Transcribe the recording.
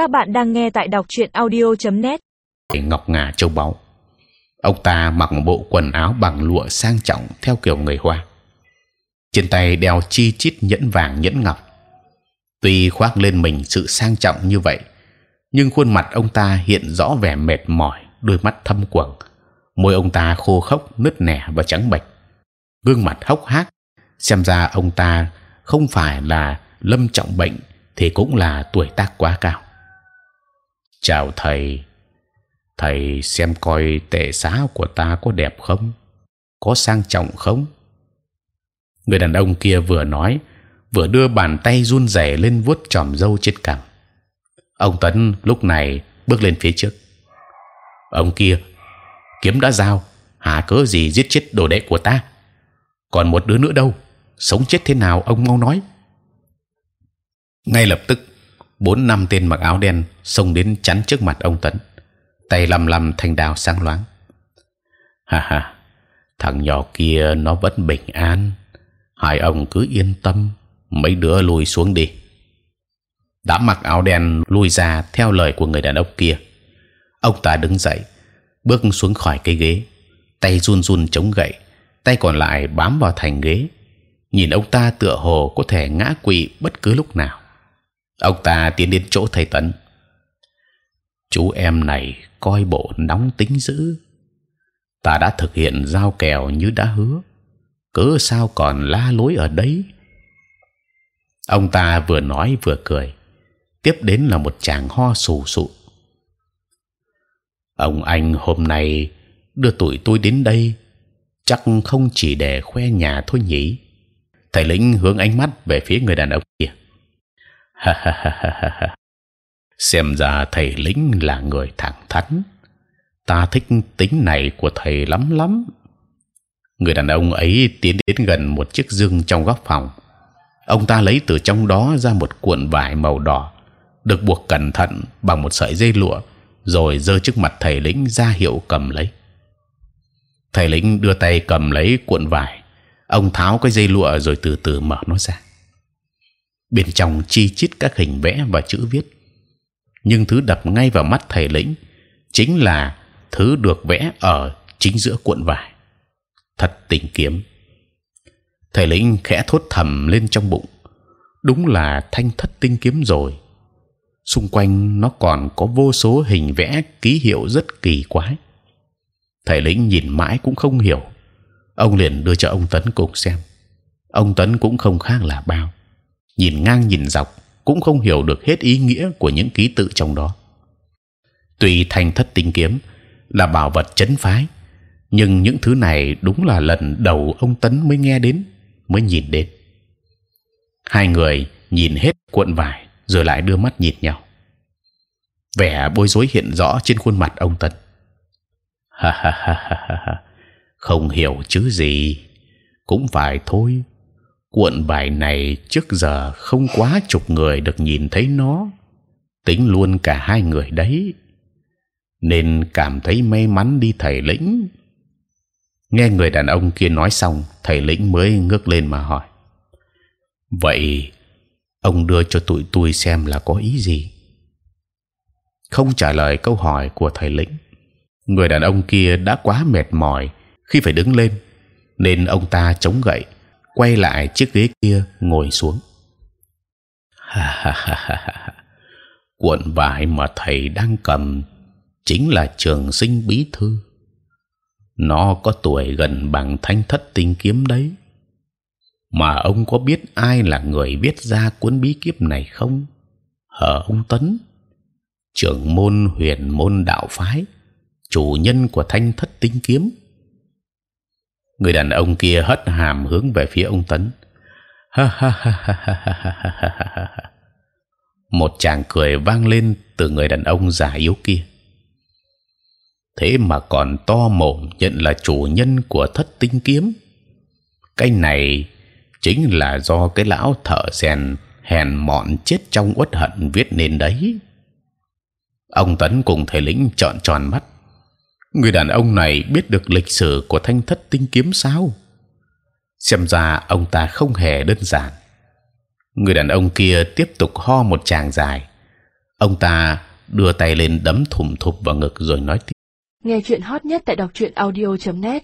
Các bạn đang nghe tại đọc truyện audio.net. ngọc ngà châu báu. Ông ta mặc một bộ quần áo bằng lụa sang trọng theo kiểu người Hoa. Trên tay đeo chi chít nhẫn vàng nhẫn ngọc. Tuy khoác lên mình sự sang trọng như vậy, nhưng khuôn mặt ông ta hiện rõ vẻ mệt mỏi, đôi mắt thâm quầng, môi ông ta khô khốc, nứt nẻ và trắng bệch, gương mặt hốc hác. Xem ra ông ta không phải là lâm trọng bệnh, thì cũng là tuổi tác quá cao. Chào thầy, thầy xem coi tệ xá của ta có đẹp không, có sang trọng không? Người đàn ông kia vừa nói, vừa đưa bàn tay run rẩy lên vuốt chòm râu trên cằm. Ông Tấn lúc này bước lên phía trước. Ông kia kiếm đã giao, hà cớ gì giết chết đồ đệ của ta? Còn một đứa nữa đâu? Sống chết thế nào ông mau nói. Ngay lập tức bốn năm tên mặc áo đen xông đến chắn trước mặt ông Tấn, tay lầm lầm thành đao sáng loáng. Ha ha, thằng nhỏ kia nó vẫn bình an, hai ông cứ yên tâm, mấy đứa lùi xuống đi. đã mặc áo đen lùi ra theo lời của người đàn ông kia. Ông ta đứng dậy, bước xuống khỏi cây ghế, tay run run chống gậy, tay còn lại bám vào thành ghế. Nhìn ông ta tựa hồ có thể ngã quỵ bất cứ lúc nào ông ta tiến đến chỗ thầy tấn chú em này coi bộ nóng tính dữ. Ta đã thực hiện giao kèo như đã hứa. Cớ sao còn la lối ở đấy? Ông ta vừa nói vừa cười. Tiếp đến là một chàng ho sù sụ. Ông anh hôm nay đưa tụi tôi đến đây, chắc không chỉ để khoe nhà thôi nhỉ? Thầy lĩnh hướng ánh mắt về phía người đàn ông kia ha ha ha ha ha xem ra thầy lĩnh là người thẳng thắn. Ta thích tính này của thầy lắm lắm. Người đàn ông ấy tiến đến gần một chiếc dương trong góc phòng. Ông ta lấy từ trong đó ra một cuộn vải màu đỏ, được buộc cẩn thận bằng một sợi dây lụa, rồi giơ trước mặt thầy lĩnh ra hiệu cầm lấy. Thầy lĩnh đưa tay cầm lấy cuộn vải. Ông tháo cái dây lụa rồi từ từ mở nó ra bên trong chi chít các hình vẽ và chữ viết. Nhưng thứ đập ngay vào mắt thầy lĩnh chính là thứ được vẽ ở chính giữa cuộn vải. Thật tình kiếm. Thầy lĩnh khẽ thốt thầm lên trong bụng. Đúng là thanh thất tinh kiếm rồi. Xung quanh nó còn có vô số hình vẽ ký hiệu rất kỳ quái. Thầy lĩnh nhìn mãi cũng không hiểu. Ông liền đưa cho ông tấn cùng xem. Ông tấn cũng không khác là bao nhìn ngang nhìn dọc cũng không hiểu được hết ý nghĩa của những ký tự trong đó. Tuy thành thất tinh kiếm là bảo vật chấn phái, nhưng những thứ này đúng là lần đầu ông tấn mới nghe đến, mới nhìn đến. Hai người nhìn hết cuộn vải rồi lại đưa mắt nhìn nhau. Vẻ bối rối hiện rõ trên khuôn mặt ông tấn. Ha ha ha ha ha, không hiểu chứ gì, cũng phải thôi cuộn bài này trước giờ không quá chục người được nhìn thấy nó. Tính luôn cả hai người đấy. Nên cảm thấy may mắn đi thầy lĩnh. Nghe người đàn ông kia nói xong, thầy lĩnh mới ngước lên mà hỏi. Vậy, ông đưa cho tụi tôi xem là có ý gì? Không trả lời câu hỏi của thầy lĩnh. Người đàn ông kia đã quá mệt mỏi khi phải đứng lên, nên ông ta chống gậy quay lại chiếc ghế kia ngồi xuống. Ha ha ha ha Cuộn vải mà thầy đang cầm chính là trường sinh bí thư. Nó có tuổi gần bằng thanh thất tinh kiếm đấy. Mà ông có biết ai là người viết ra cuốn bí kíp này không? Hở ông Tấn, trưởng môn huyền môn đạo phái, chủ nhân của thanh thất tinh kiếm người đàn ông kia hất hàm hướng về phía ông tấn ha ha ha ha ha ha ha ha ha một chàng cười vang lên từ người đàn ông già yếu kia thế mà còn to mồm nhận là chủ nhân của thất tinh kiếm cái này chính là do cái lão thợ rèn hèn mọn chết trong uất hận viết nên đấy ông tấn cùng thầy lĩnh trợn tròn mắt người đàn ông này biết được lịch sử của thanh thất tinh kiếm sao? xem ra ông ta không hề đơn giản. người đàn ông kia tiếp tục ho một tràng dài. ông ta đưa tay lên đấm thùm thụp vào ngực rồi nói tiếp Nghe chuyện hot nhất tại đọc truyện audio.net